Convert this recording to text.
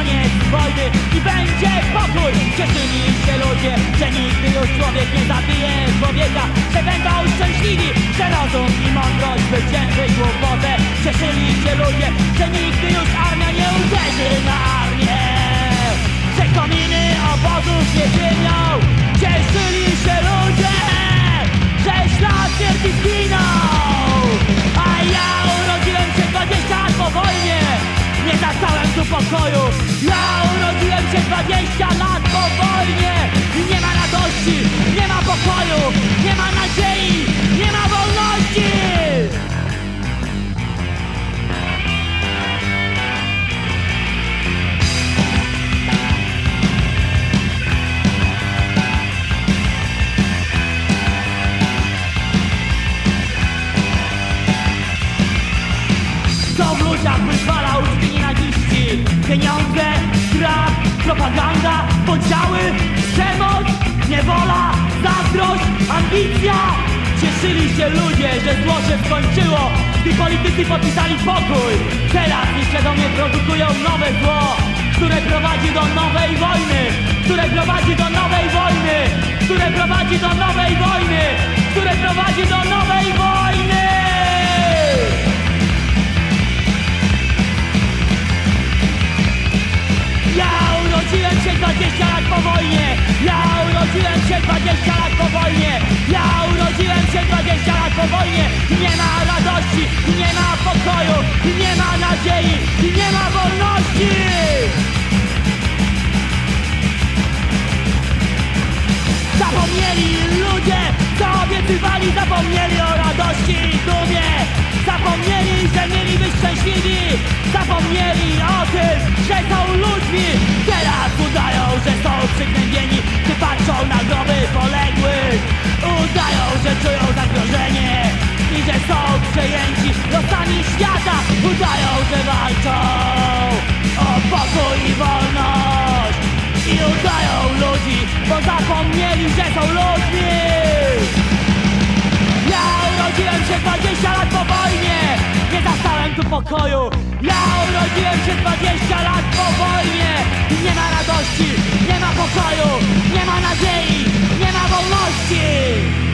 koniec wojny i będzie pokój. Cieszyli się ludzie, że nigdy już człowiek nie zabije człowieka Że będą szczęśliwi, że rozum i mądrość zwycięży głupotę. Cieszyli się ludzie, że nigdy już armia nie uderzy na armię Że kominy obozów nie ziemią. Cieszyli się ludzie, że ślad śmierci Zastałem tu pokoju. Ja urodziłem się 20 lat po wojnie I nie ma radości, Co w ludziach wyzwala uczty nienawiści. Pieniądze, strach, propaganda, podziały, przemoc, niewola, zazdrość, ambicja. Cieszyli się ludzie, że zło się skończyło Gdy politycy podpisali pokój. Teraz nieświadomie produkują nowe zło Które prowadzi do nowej wojny 20 lat po wojnie. Ja urodziłem się 20 lat po wojnie. Ja urodziłem się 20 lat po wojnie. I nie ma radości, i nie ma pokoju I nie ma nadziei, i nie ma wolności. Zapomnieli ludzie, co obiecywali Zapomnieli o radości i dumie. Zapomnieli, że mieli być szczęśliwi. Zapomnieli o tym, że są przygnębieni Gdy patrzą na groby poległych Udają, że czują zagrożenie I że są przejęci losami świata. Udają, że walczą o pokój i wolność. I udają ludzi, bo zapomnieli, że są ludźmi. Ja urodziłem się 20 lat po wojnie. Nie zastałem tu pokoju. Ja urodziłem się 20 lat po wojnie nie ma pokoju, nie ma nadziei, nie ma wolności!